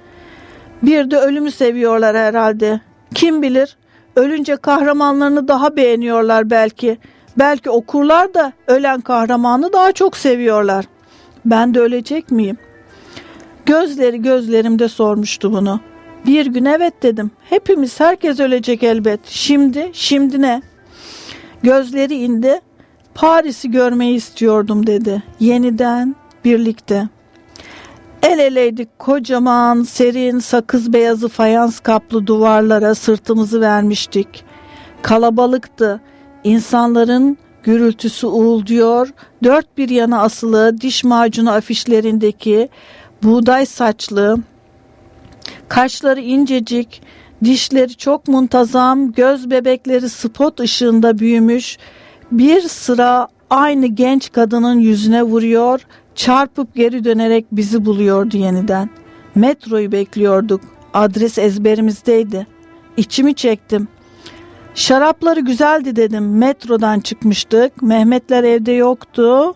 Bir de ölümü seviyorlar herhalde. Kim bilir? Ölünce kahramanlarını daha beğeniyorlar belki. Belki okurlar da ölen kahramanı daha çok seviyorlar. Ben de ölecek miyim? Gözleri gözlerimde sormuştu bunu. Bir gün evet dedim. Hepimiz herkes ölecek elbet. Şimdi, şimdi ne? Gözleri indi. Paris'i görmeyi istiyordum dedi. Yeniden, birlikte. El eleydik kocaman, serin, sakız beyazı fayans kaplı duvarlara sırtımızı vermiştik. Kalabalıktı. İnsanların gürültüsü uğulduyor. Dört bir yana asılı diş macunu afişlerindeki buğday saçlı, kaşları incecik, dişleri çok muntazam, göz bebekleri spot ışığında büyümüş, bir sıra aynı genç kadının yüzüne vuruyor, çarpıp geri dönerek bizi buluyordu yeniden. Metroyu bekliyorduk. Adres ezberimizdeydi. İçimi çektim. Şarapları güzeldi dedim. Metrodan çıkmıştık. Mehmetler evde yoktu.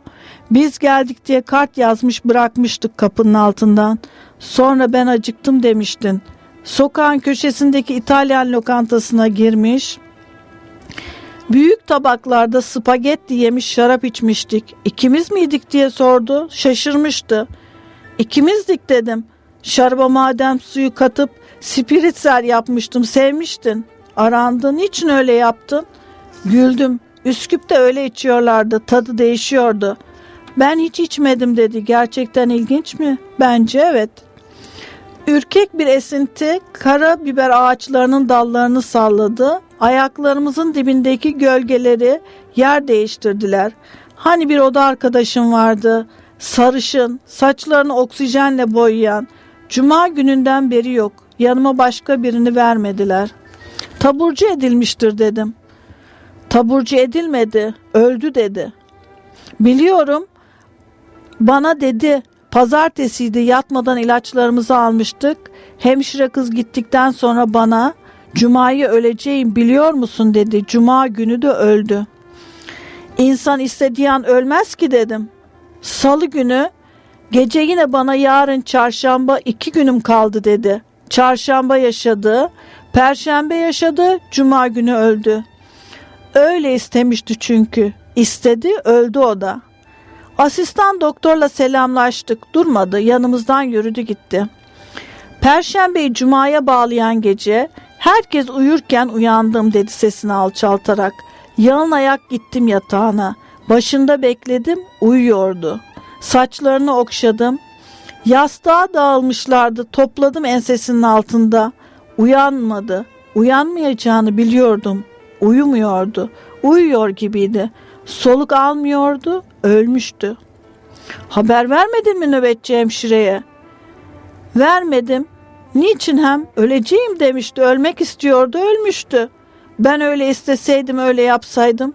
Biz geldik diye kart yazmış bırakmıştık kapının altından. Sonra ben acıktım demiştin. Sokağın köşesindeki İtalyan lokantasına girmiş. Büyük tabaklarda spagetti yemiş şarap içmiştik. İkimiz miydik diye sordu. Şaşırmıştı. İkimizdik dedim. Şaraba madem suyu katıp spiritzer yapmıştım. Sevmiştin. Arandın. Niçin öyle yaptın? Güldüm. Üsküp'te öyle içiyorlardı. Tadı değişiyordu. Ben hiç içmedim dedi. Gerçekten ilginç mi? Bence evet. Ürkek bir esinti kara biber ağaçlarının dallarını salladı. Ayaklarımızın dibindeki gölgeleri yer değiştirdiler. Hani bir oda arkadaşım vardı. Sarışın, saçlarını oksijenle boyayan. Cuma gününden beri yok. Yanıma başka birini vermediler. Taburcu edilmiştir dedim. Taburcu edilmedi, öldü dedi. Biliyorum. Bana dedi, pazartesiydi yatmadan ilaçlarımızı almıştık. Hemşire kız gittikten sonra bana Cuma'yı öleceğim biliyor musun dedi. Cuma günü de öldü. İnsan istediği an ölmez ki dedim. Salı günü gece yine bana yarın çarşamba iki günüm kaldı dedi. Çarşamba yaşadı, perşembe yaşadı, cuma günü öldü. Öyle istemişti çünkü. İstedi, öldü o da. Asistan doktorla selamlaştık. Durmadı, yanımızdan yürüdü gitti. Perşembeyi cumaya bağlayan gece herkes uyurken uyandım dedi sesini alçaltarak. Yalın ayak gittim yatağına. Başında bekledim, uyuyordu. Saçlarını okşadım. Yastığa dağılmışlardı, topladım ensesinin altında. Uyanmadı. Uyanmayacağını biliyordum. Uyumuyordu. Uyuyor gibiydi. Soluk almıyordu, ölmüştü. Haber vermedin mi nöbetçi hemşireye? Vermedim. Niçin hem? Öleceğim demişti. Ölmek istiyordu, ölmüştü. Ben öyle isteseydim, öyle yapsaydım.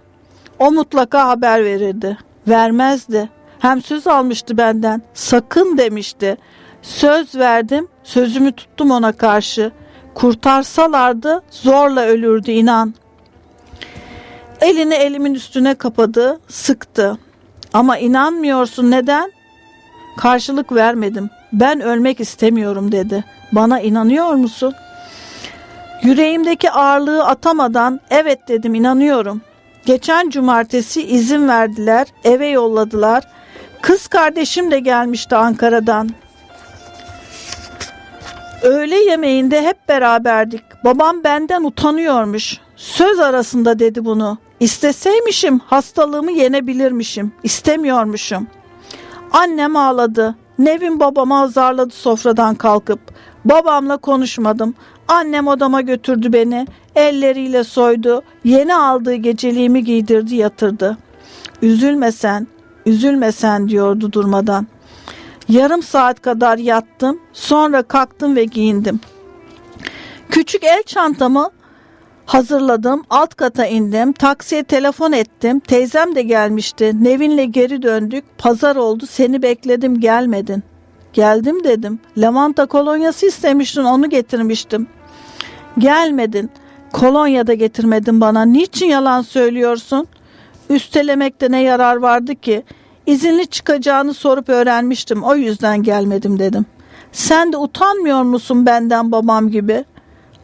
O mutlaka haber verirdi. Vermezdi. Hem söz almıştı benden. Sakın demişti. Söz verdim, sözümü tuttum ona karşı. Kurtarsalardı zorla ölürdü inan. Elini elimin üstüne kapadı, sıktı. Ama inanmıyorsun neden? Karşılık vermedim. Ben ölmek istemiyorum dedi. Bana inanıyor musun? Yüreğimdeki ağırlığı atamadan evet dedim inanıyorum. Geçen cumartesi izin verdiler, eve yolladılar. Kız kardeşim de gelmişti Ankara'dan. Öğle yemeğinde hep beraberdik. Babam benden utanıyormuş. Söz arasında dedi bunu. İsteseymişim hastalığımı yenebilirmişim. İstemiyormuşum. Annem ağladı. Nevin babamı azarladı sofradan kalkıp. Babamla konuşmadım. Annem odama götürdü beni. Elleriyle soydu. Yeni aldığı geceliğimi giydirdi yatırdı. Üzülme sen, üzülme sen diyordu durmadan. Yarım saat kadar yattım. Sonra kalktım ve giyindim. Küçük el çantamı hazırladım. Alt kata indim. Taksiye telefon ettim. Teyzem de gelmişti. Nevin'le geri döndük. Pazar oldu. Seni bekledim gelmedin. Geldim dedim. Lavanta kolonyası istemiştin onu getirmiştim. Gelmedin. Kolonya da getirmedin bana. Niçin yalan söylüyorsun? Üstelemekte ne yarar vardı ki? İzinli çıkacağını sorup öğrenmiştim. O yüzden gelmedim dedim. Sen de utanmıyor musun benden babam gibi?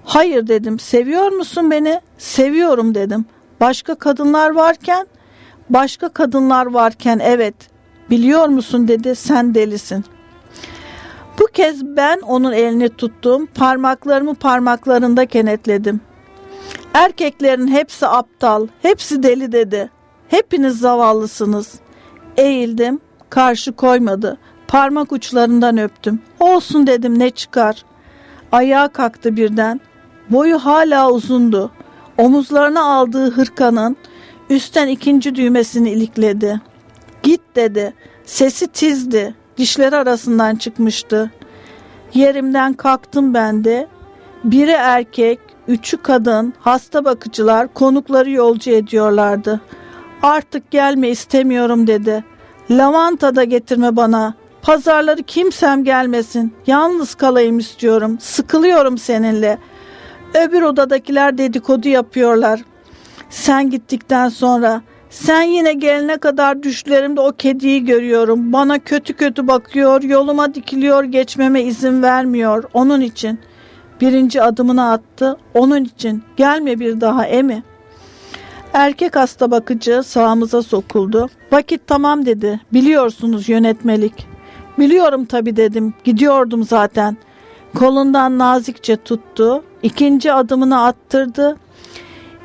Hayır dedim. Seviyor musun beni? Seviyorum dedim. Başka kadınlar varken? Başka kadınlar varken evet. Biliyor musun dedi. Sen delisin. Bu kez ben onun elini tuttum. Parmaklarımı parmaklarında kenetledim. Erkeklerin hepsi aptal, hepsi deli dedi. Hepiniz zavallısınız. Eğildim, karşı koymadı. Parmak uçlarından öptüm. Olsun dedim ne çıkar. Ayağa kalktı birden. Boyu hala uzundu. Omuzlarına aldığı hırkanın üstten ikinci düğmesini ilikledi. Git dedi. Sesi tizdi. Dişleri arasından çıkmıştı. Yerimden kalktım ben de. Biri erkek, üçü kadın, hasta bakıcılar konukları yolcu ediyorlardı. Artık gelme istemiyorum dedi. Lavanta da getirme bana. Pazarları kimsem gelmesin. Yalnız kalayım istiyorum. Sıkılıyorum seninle. Öbür odadakiler dedikodu yapıyorlar. Sen gittikten sonra sen yine gelene kadar düşlerimde o kediyi görüyorum. Bana kötü kötü bakıyor, yoluma dikiliyor, geçmeme izin vermiyor. Onun için birinci adımını attı. Onun için gelme bir daha emi. Erkek hasta bakıcı sağımıza sokuldu. Vakit tamam dedi. Biliyorsunuz yönetmelik. Biliyorum tabii dedim. Gidiyordum zaten. Kolundan nazikçe tuttu. İkinci adımını attırdı.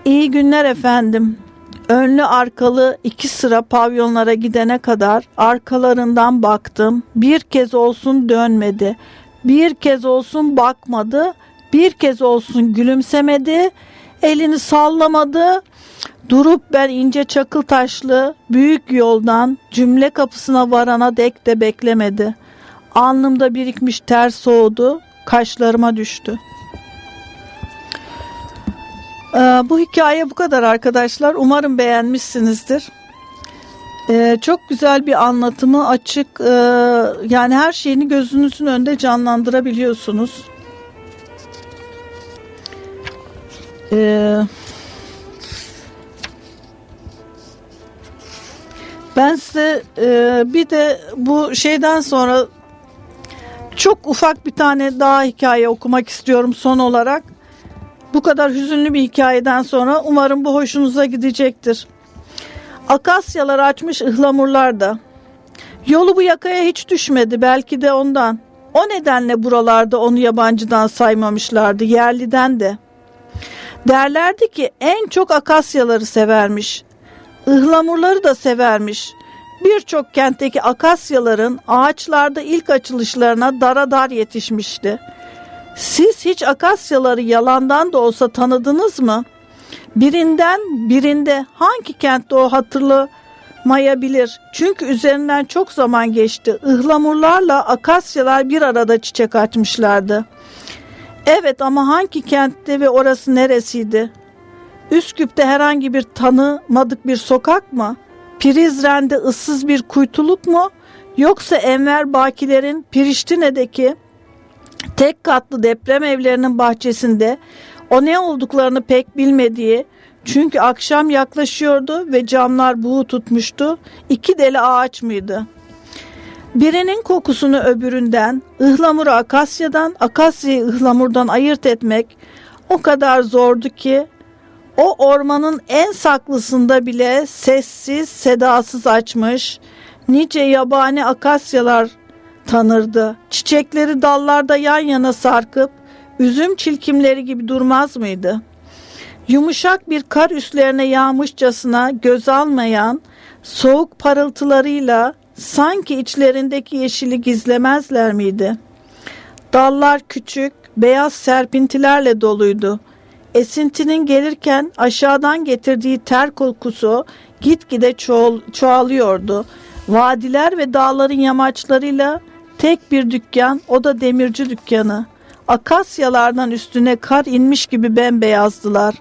İyi günler efendim. önlü arkalı iki sıra pavyonlara gidene kadar arkalarından baktım. Bir kez olsun dönmedi. Bir kez olsun bakmadı. Bir kez olsun gülümsemedi. Elini sallamadı. Durup ben ince çakıl taşlı büyük yoldan cümle kapısına varana dek de beklemedi. Alnımda birikmiş ter soğudu, kaşlarıma düştü. Ee, bu hikaye bu kadar arkadaşlar. Umarım beğenmişsinizdir. Ee, çok güzel bir anlatımı açık. Ee, yani her şeyini gözünüzün önünde canlandırabiliyorsunuz. Ee, ben size e, bir de bu şeyden sonra çok ufak bir tane daha hikaye okumak istiyorum son olarak. Bu kadar hüzünlü bir hikayeden sonra umarım bu hoşunuza gidecektir. Akasyalar açmış ıhlamurlar da. Yolu bu yakaya hiç düşmedi belki de ondan. O nedenle buralarda onu yabancıdan saymamışlardı, yerliden de. Derlerdi ki en çok akasyaları severmiş. Ihlamurları da severmiş. Birçok kentteki akasyaların ağaçlarda ilk açılışlarına dara dar yetişmişti. Siz hiç akasyaları yalandan da olsa tanıdınız mı? Birinden birinde hangi kentte o hatırlamayabilir. Çünkü üzerinden çok zaman geçti. Ihlamurlarla akasyalar bir arada çiçek açmışlardı. Evet ama hangi kentte ve orası neresiydi? Üsküp'te herhangi bir tanımadık bir sokak mı? Prizren'de ıssız bir kuytuluk mu? Yoksa Enver Bakilerin Priştine'deki tek katlı deprem evlerinin bahçesinde o ne olduklarını pek bilmediği çünkü akşam yaklaşıyordu ve camlar buğu tutmuştu. İki deli ağaç mıydı? Birinin kokusunu öbüründen, ıhlamuru akasyadan, akasyayı ıhlamurdan ayırt etmek o kadar zordu ki o ormanın en saklısında bile sessiz, sedasız açmış nice yabani akasyalar tanırdı. Çiçekleri dallarda yan yana sarkıp üzüm çilkimleri gibi durmaz mıydı? Yumuşak bir kar üstlerine yağmışçasına göz almayan soğuk parıltılarıyla sanki içlerindeki yeşili gizlemezler miydi? Dallar küçük, beyaz serpintilerle doluydu. Esintinin gelirken aşağıdan getirdiği ter kokusu gitgide çoğal, çoğalıyordu. Vadiler ve dağların yamaçlarıyla tek bir dükkan, o da demirci dükkanı. Akasyalardan üstüne kar inmiş gibi bembeyazdılar.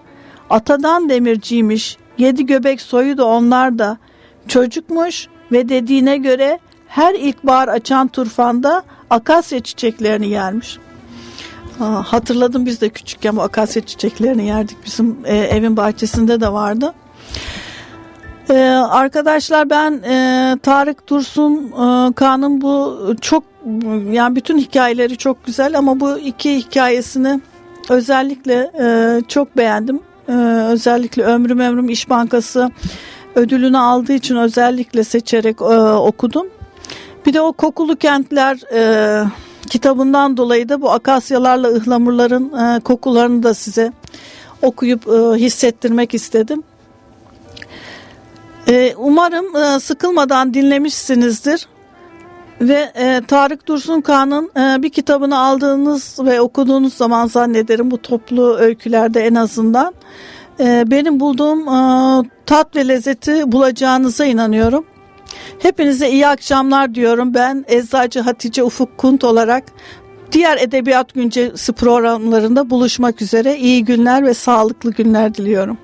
Atadan demirciymiş, yedi göbek soyu da onlar da. Çocukmuş ve dediğine göre her ilkbahar açan turfanda akasya çiçeklerini yermiş. Aa, hatırladım biz de küçükken bu akasya çiçeklerini yerdik. Bizim e, evin bahçesinde de vardı. Ee, arkadaşlar ben e, Tarık Dursun e, Kan'ın bu çok yani bütün hikayeleri çok güzel ama bu iki hikayesini özellikle e, çok beğendim. E, özellikle Ömrüm Ömrüm İş Bankası ödülünü aldığı için özellikle seçerek e, okudum. Bir de o kokulu kentler e, kitabından dolayı da bu akasyalarla ıhlamurların e, kokularını da size okuyup e, hissettirmek istedim. E, umarım e, sıkılmadan dinlemişsinizdir. Ve e, Tarık Dursun Kağan'ın e, bir kitabını aldığınız ve okuduğunuz zaman zannederim bu toplu öykülerde en azından e, benim bulduğum e, tat ve lezzeti bulacağınıza inanıyorum. Hepinize iyi akşamlar diyorum. Ben Eczacı Hatice Ufuk Kunt olarak diğer Edebiyat Güncesi programlarında buluşmak üzere. İyi günler ve sağlıklı günler diliyorum.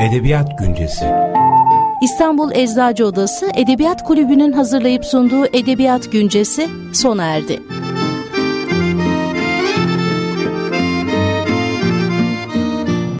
Edebiyat Güncesi İstanbul Eczacı Odası Edebiyat Kulübü'nün hazırlayıp sunduğu Edebiyat Güncesi sona erdi.